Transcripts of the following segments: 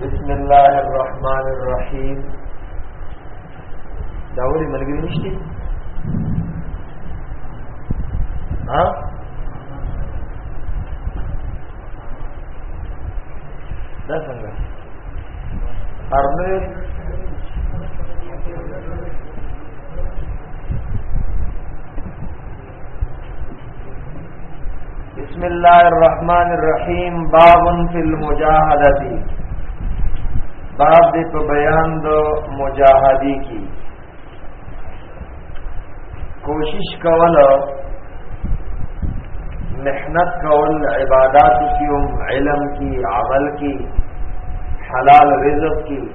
بسم الله الرحمن الرحیم دا وری ملګری نشته ها دا څنګه ارمه بسم الله الرحمن الرحیم باب فی المجاهدتی باب دې په بیان د مجاهدی کی کوشش کول محنت کول عبادت کی علم کی عمل کی حلال رزق کی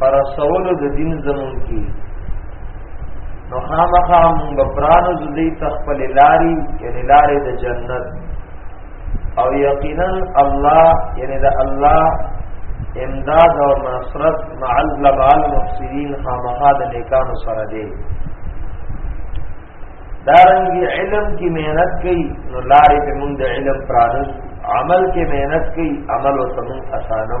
پر سوال د دین زمون کی نو خامخا مون بپرانو زدی تخپل لاری یعنی لاری د جنت او یقینا الله یعنی د الله امداد او نصرت مع الجمال مفسرین خامخا د نیکانو سره دی دارنګي علم کی مهنت کوي نو لارې په مونږ د علم پرانس عمل کې مهنت کوي عمل او سمون اسانو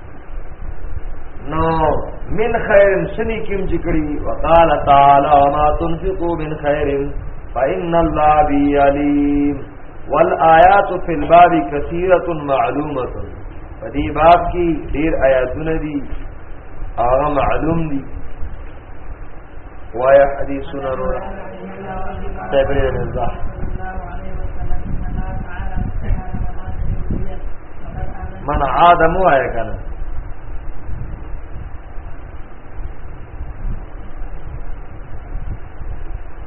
نو من خیر سنی کیم چې کړي وقال تعالی ما تنفقوا من خیر فإن الله بي عليم والآيات في الباب كثيرة معلومة فدي باب کې ډېر آیاتونه دي هغه معلوم دي وایا حدیثونه وروړه تبرير الله من عاد مو آیا کنه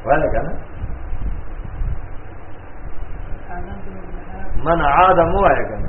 ولا کنه من عاد مو آیا کنه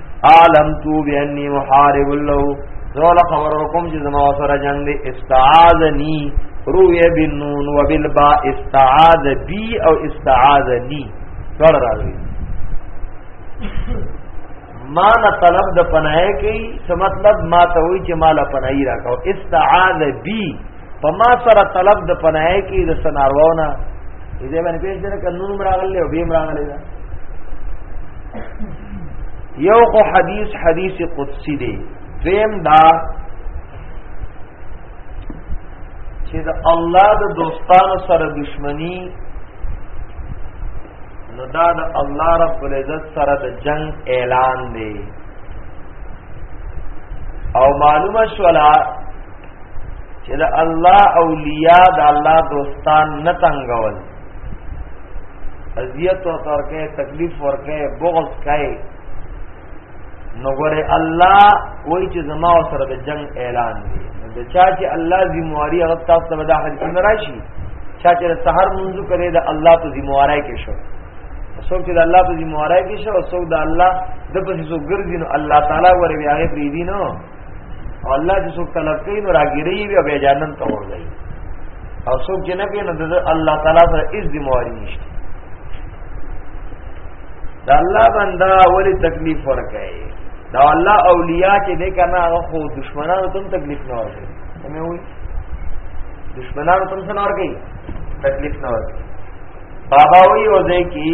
عالم تو بینی محارب الله زول خبر رکم چې زما سره جنگ دی استعاذنی روی بالنون وبالباء استعاذ بی او استعاذنی ټول راغلی ما نه طلب د پناه کوي څه مطلب ما ته وی چې مال پناهي راکاو استعاذ بی په ما سره طلب د پناه کې د سنارواونه دې باندې پیش دره قانون مراغله او به مراغله دا یو خو حدیث حدیث قدسی دی دویم دا چې د الله د دوستانو سره دشمنی نو دا د الله رب العزت سره د جنگ اعلان دی او معلومه شولا چې د الله اولیاء د الله دوستان نه تنگول اذیت او ترکه تکلیف ورکه بغض کای نو ګره الله وای چې زما سره د جنگ اعلان دی د چا چې الله ذمہواری هغه تاسو ته د حل کې راشي چا چې سحر منځ کړي د الله په ذمہواری کې شو څوک چې د الله په ذمہواری کې شو څوک د الله د پسې څوک ګرځي نو الله تعالی ورې هغه پریدي نو او الله چې څوک طلب کوي نو راګیری وي او بیا جهنم ته ورځي او څوک چې نه کوي نو د الله تعالی سره هیڅ ذمہواری نشته دا الله بندا ولی تکلیف ورکړي دا الله اولیاء چې دې کنه هغه خو دشمنانو ته تکلیف نه ورکړي سمې وي دشمنانو ته څه نه ورکړي تکلیف نه ورکړي بابا وی وځي کی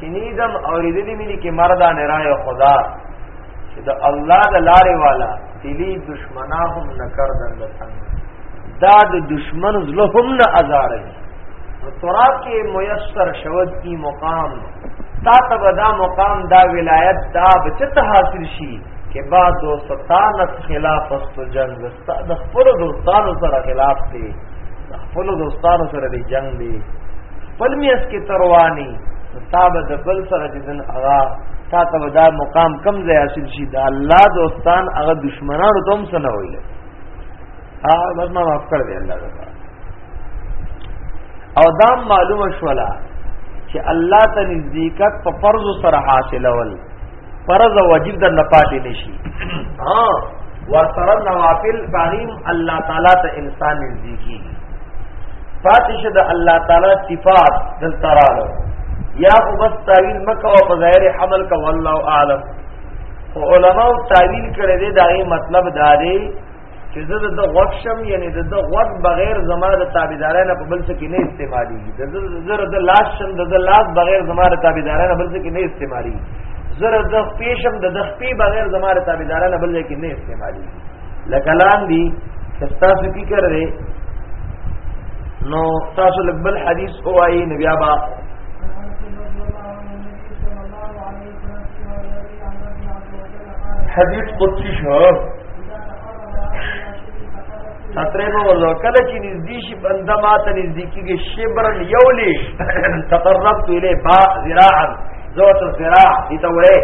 شنیدم اوریدلی مې کې مردان رائے خدا چې د الله د لارې والا دلی دشمناهم نکردن لسان دا د دشمن زلهم نه ازارې تراب کې میسر شود کی مقام تا تب دا مقام دا ولایت دا بچت حاصل شي کې بعد و ستانت خلاف است جنگ د خپل دوستانو سره خلاف دی خپل دوستانو سره دی جنگ دی خپل میاس کې تروانی صاحب د بل سره د دین اغا تا ته دا مقام کم ځای حاصل شي دا الله دوستان هغه دشمنانو ته هم سره ویل ها بس ما معاف کړ دی الله تعالی او دا معلومه شولا چې الله ته نزدېکت په فرض سره حاصلول فرض او واجب در نه پاتې نشي ها ورسره نوافل فقیم الله تعالی ته انسان نږدې کیږي پاتې شه د الله تعالی صفات دل تراله یا خو بس تعویل مکه او ظاهر حمل کا والله اعلم علماء تعویل کړي دي دا مطلب دا دی چې زه د غوږ شم یعنی د غوږ بغیر زما د تابعدارۍ نه په بل څه کې نه استعمالي زر د لاس شم د لاس بغیر زما د تابعدارۍ نه بل څه کې نه استعمالي زر د پیشم د خپې بغیر زما د تابعدارۍ نه بل څه کې نه استعمالي لکلام دی خستا فکر لري نو تاسو لګبل حدیث اوایي نبي ابا حدیث قدسی شو تقریب ورلو کله چې نږدې شي بنده ماته نږدې کېږي شبر یولی تقربت الی با ذراعا ذات الذراع دي ته وره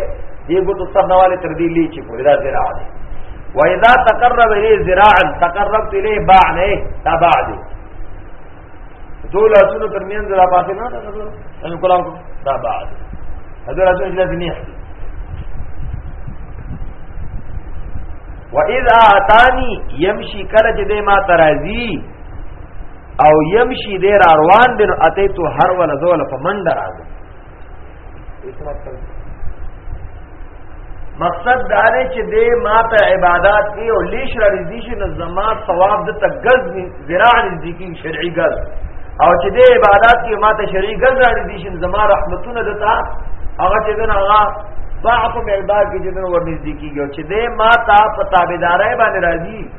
دی ګټو سنواله تر دې لیچې پورې دا ذراع دی و اذا تقرب الی ذراعا تقربت الی باع نه تبع دی دو لاسونو ترمنځ را پاتې نه دا خبره ان کلام دا بعد هذا لاسونه چې لازم نه واذا اتاني يمشي کله چې دې ما ترازي او يمشي دې روان دي نو اته تو هر ولا زول په منډه راځي مقصد دا دی چې دې ما ته عبادت کې او لیش را رضی شي نو زما ثواب د تګز ذراع رضی کې شرعي ګز او چې دې عبادت کې ما ته شرعي ګز را رضی شي زما رحمتونه دتا هغه چې دنا هغه ضعف مقدار کې چې دنا ورنږدې کیږي چې دې ما ته په تابعدارای باندې راځي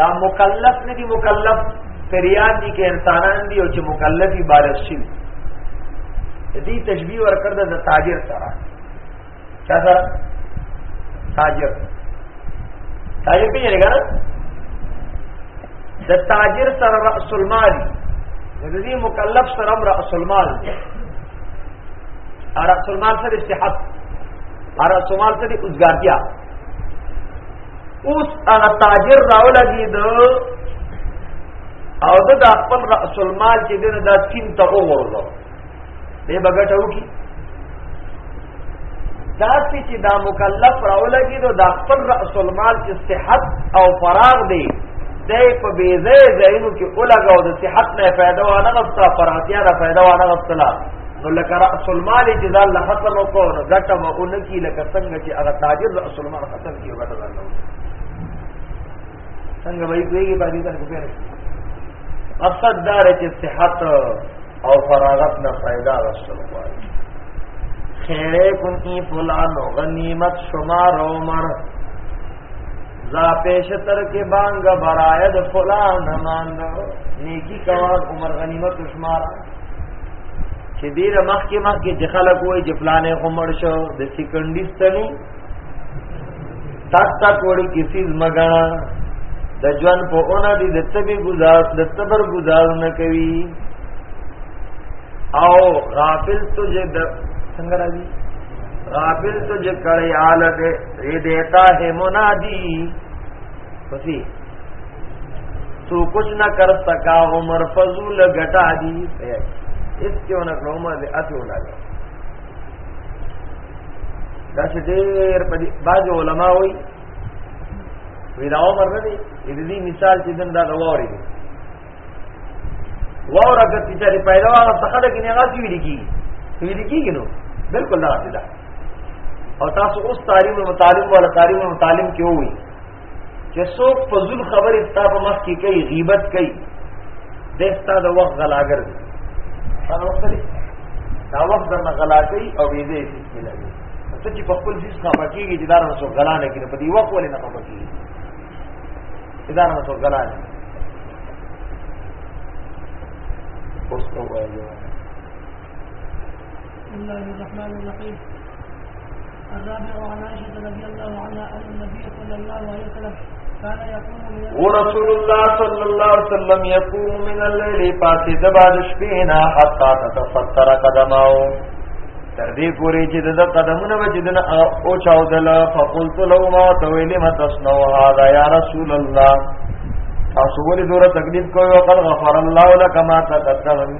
دا مکلف نه دي مکلف پریان دي کې انسانان دي او چې مکلفي بالغ شي دې تشبیه ورکړه د تاجر سره چا سره تاجر تاجر په یې ګره د تاجر سره رأس المال د دې مکلف سره رأس المال دی ارا سلمان سره صحت ارا سلمان سره اوسګارتیا اوس هغه تاجر راولګي د او د خپل رأس المال چې دنه دا سین ته وګورځو دې بغټو کی داسې چې دا مکلف راولګي نو دا خپل رأس المال چې صحت او فراغ دی دی په بې ځای ځایونو کې ولګاو د صحت نه فایده وانه غوښته فراتیا نه فایده وانه غوښته نو لکه رأس المال چې ځان له ختم وکړو نو ګټه مونږ کی لکه څنګه چې هغه تاجر رأس المال ختم کیږي ګټه ځان څنګه وایي کوي باندې څنګه کوي مقصد دا دی چې صحت او فراغت نه फायदा غوښتل غواړي خیره کن ای فلان غنیمت شمار عمر زا پیش تر کې بانګ براید فلان مان نیکی کوا عمر غنیمت شمار چې دیر مخ کې مخ کې خلک وای چې فلانه عمر شو د سیکنډیستنی تک تک وړي کسی زمګانا د ژوند په اونه دي د تبي گزار د صبر گزار نه کوي او غافل تجھے د څنګه راځي غافل تجھے کړي حالت دې دیتا ہے منادی پسی تو کچھ نہ کر سکا عمر فضول گٹا دی اس کیوں نہ عمر دے اتو لگا دا چې ډېر په بعض علما وایي وی دا عمر نه دی دې مثال چې دن دا غووري دی وورا که چې پیدا واه څخه د کې نه غاځي ویل کی ویل کیږي نو بالکل دا دی او تاسو اوس تعلیم مطالب ولا تعلیم مطالب کې وایي چې څوک په ځل خبرې ستا په مخ کې کوي غیبت کوي د ستا د وخت غلاګر دی دا وخت دی دا وخت د غلا کوي او یې دې څه لګي ته چې په خپل ځس خپه کیږي چې دا نه څو غلا نه کوي په دې وخت ولې نه خپه کیږي دا نه څو غلا نه اوس نو وایي بسم الله الرحمن الرحيم الرابع عن عائشة رضي الله عنها أن النبي صلى الله عليه وسلم كان يقوم من ورسول الله صلى الله عليه وسلم يقوم من الليل پاسې د بعد شپې نه حتا تتفطر قدمه تر دې پورې چې د قدمونه به چې دنه او چاودل فقلت لو ما تویل ما تسنو هذا یا رسول الله تاسو ولې دوره تکلیف کوي او قد غفر الله لك ما تقدم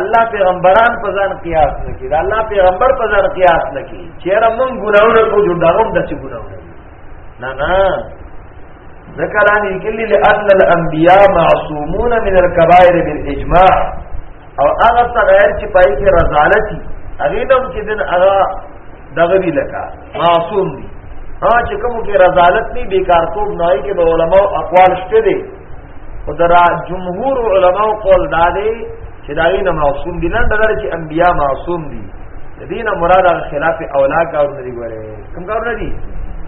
الله پیغمبران په ځان قیاس نکړي دا الله پیغمبر په ځان قیاس نکړي چیرې موږ ګناونه کو جوړ داوم د څه ګناونه نه نه ذکرانی کلی لأن الانبیاء معصومون من الكبائر بالاجماع او هغه صغیر چې پای کې رضالتی هغه نوم چې دین هغه دغه وی لکه معصوم دي ها چې کوم کې رضالت نه بیکارتوب نه کې به علماء اقوال شته دي خدرا جمهور علما قول دا دی چې دا یې نه معصوم دي نه دغه چې انبیا معصوم دي دین مراد خلاف اولا کا اور ندی ګوره کوم کار ندی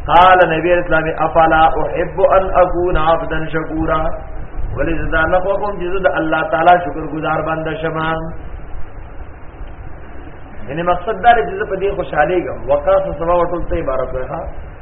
قال نبی اسلام افلا احب ان اكون عبدا شکورا ولی زدا نه کوم چې زدا الله تعالی شکر گزار بنده شمه یعنی مقصد دا چې په دې خوشاله ګم وقاص سبا وټول ته عبارت وها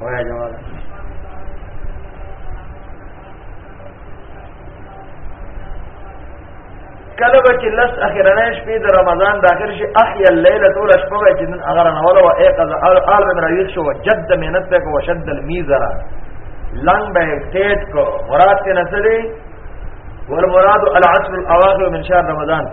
وای جواب کله به چې لس اخرنه شپې د رمضان داخل شي احیا الليل طول شپه وای چې نن اگر نه ولا وای قضا آل من راویښ شو جد مهنت ته کو شد المیزرا لنګ به ټیټ کو مراد ته نسلی والمراد العصر الاواخر من شهر رمضان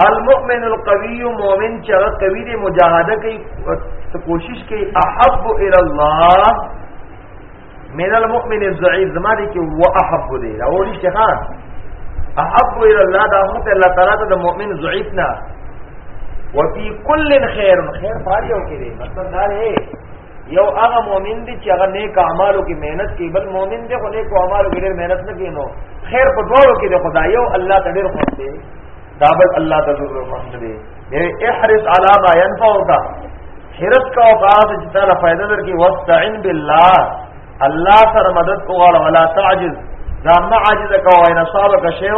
المؤمن القوی مؤمن چې هغه قوی دی مجاهده کوي کوشش کوي احب الى الله من المؤمن الضعيف زما دي کې هو احب دی دا وړي چې ها احب الى الله دا هم ته الله تعالی ته د مؤمن ضعيف نه وفي كل خير خير فاريو کې دی مطلب دا دی یو هغه مؤمن دی چې هغه نیک اعمالو کې مهنت کوي بل مؤمن دی خو نیک اعمالو کې ډېر مهنت نه کوي نو خیر په دوه کې دی خدای یو الله ته ډېر خوښ دی دا بل الله ته ډېر خوښ دی یعنی احرص علی ما ينفعك حرص کا اوقات چې تعالی فائدہ درکې واستعن بالله الله سره مدد وغواړه ولا تعجز ځان نه عاجز کوه ان صابك شيء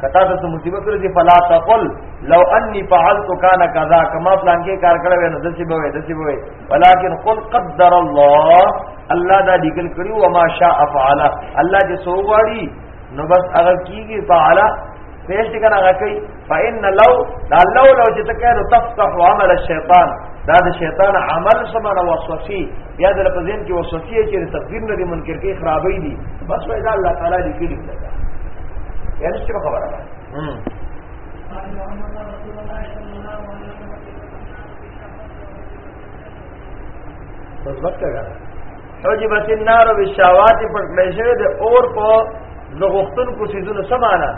کتا ته مصیبت ورځي فلا تقل لو اني فعلت كان كذا کما پلان کې کار کړو نو دسی به وي دسی به وي ولكن قل قدر الله الله دا لیکل کړی او ما شاء فعل الله چې سو غواړي نو بس هغه کیږي فعل پیش دې کنه هغه کوي فإن لو دا لو لو چې تکه نو تفتح عمل الشیطان دا د شیطان عمل سمه نو وسوسه یا د په ذهن کې وسوسه چې تفسیر نه دي منکر کې خرابې دي بس وای دا الله تعالی لیکلی دا یعنی څه خبره ده مثبت کړه حجبت النار بالشهوات پر کړی شوی د اور په زغختن کو سيزونه سمانا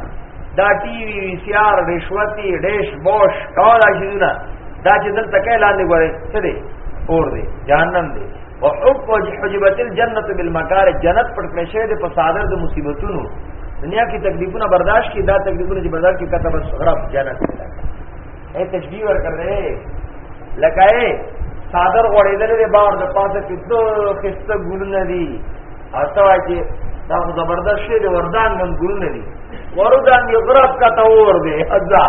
دا ټي وي وي سي ار رشوتي ډیش بوش ټول شيزونه دا چې دلته کې لاندې غوړي څه دي اور دي جهنم دي او حب حجبت الجنه بالمکار جنت پر کړی شوی د پسادر د مصیبتونو دنیا کی تکلیفونه برداشت کی دا تکلیفونه چې برداشت کی کتب غرب جنت اے تشبیه ور کړ دې لکه اے صادر غړېدل دې بار د پاسه کې دو خسته ګلونه دي اته وای چې دا زبردست شی دی وردان نن ګلونه دي وردان یو غرب کا ته ور دې ازا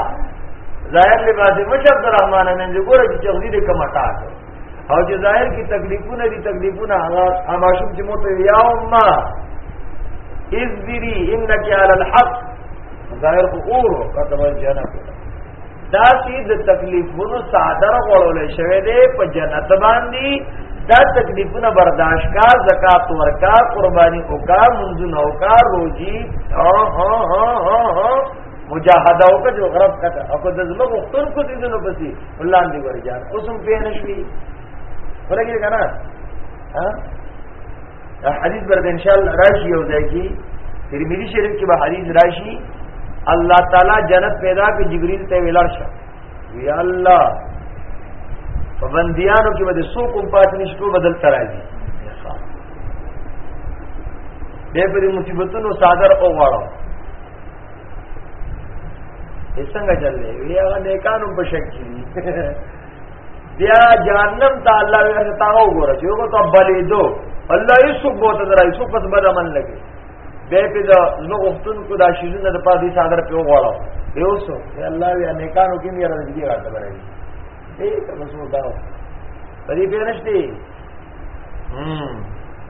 ظاهر لباس مشرف الرحمن من ګوره چې چغدي دې کمټا او چې ظاهر کې تکلیفونه دي تکلیفونه هغه اماشم چې موته یا امه اذری انک علی الحق ظاهر خو اور کتب جنت دا چې د تکلیفونو صادر غوړول شوی دی په جنت باندې دا تکلیفونه برداشت کا زکات ورکا قربانی وکا منځونه وکا روزي او هو هو هو مجاهده او که غرب کته او که د زما غختون کو دي نو پسي الله دې ورجار اوس هم په نشوي ورګي کنه ها حدیث برد ان شاء الله راشي او ځای کې ترمذی شریف کې به حدیث راشي الله تعالی جنت پیدا کې جبريل ته ویلار شه یا الله په بنديانو کې به د سو کوم پات نشو بدل ترازي به په مصیبتونو صادر او غواړو څنګه چلې وی هغه نیکانو په شک کې بیا جهنم ته الله یې ته تاو ګور چې وګ ته بلې دو الله یې سو بوته درای سو پس بد عمل لګي به په دا نو وختن کو دا شیزونه د پاره دې صادر په وغواړو یو سو الله یې نیکانو کې نه راځي راته برای دې ته مسو داو پدې به نشته هم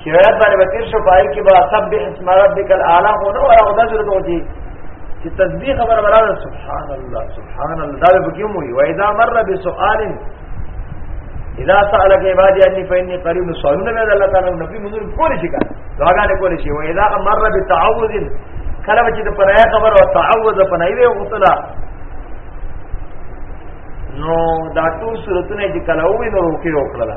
چې روایت باندې وکړ شو پای کې با سبح اسم ربک الاعلى هو نو هغه د ضرورت وږي چې تسبیح خبر ولا سبحان الله سبحان الله دا به کوم وي واذا مر بسؤال اذا سالك عبادي اني فاني قريب سوالونه به الله تعالی نبی موږ کولې شي کار دعاګانې کولې شي واذا مر بتعوذ کله چې د پرای خبر او تعوذ پنای وي غسلا نو دا ټول صورتونه چې کله وې نو روکي وکړه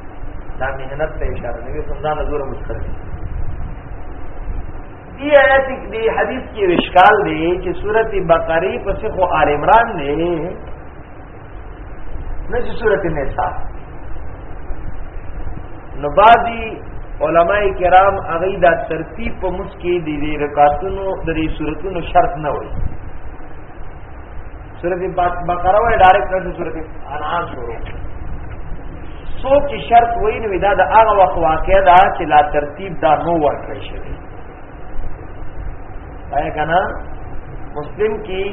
دا مهنت ته اشاره نبی صلی الله علیه وسلم مسخر دی دی آیت دی حدیث کې وشکال دی چې سورته بقره پس خو آل عمران دی نه چې سورته نساء نو بعضی علماء کرام هغه دا ترتیب په مسکی دی رکعاتونو د دې سورتونو شرط نه وایي سورۃ بقره وای ډایرکټ نه سورۃ انعام شروع څوک چې شرط وای نو دا د هغه وخت واقع ده چې لا ترتیب دا نو ورکړی شوی آیا کنا مسلم کی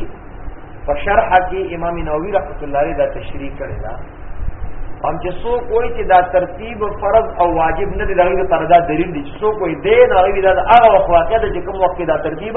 په شرح کې امام نووي رحمت الله علیه دا تشریح کړی دا هم چې څوک وای چې دا ترتیب فرض او واجب نه دی لغوی پر دا دلیل دی چې څوک وای دی نو دا هغه وخت واقع ده چې کوم وخت دا ترتیب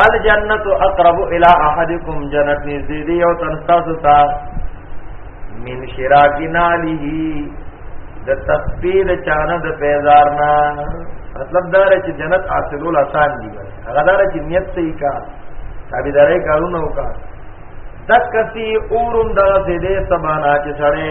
الجنت اقرب الى احدكم جنت نزدې دی او تن تاسو ته من شراک ناله د تسبیل چانه د پیزارنا مطلب دا رې چې جنت حاصلول آسان دی هغه دا رې چې نیت صحیح کا تابعداري کارونه وکړه دکتی اورم دا سیده سبانا چه سڑے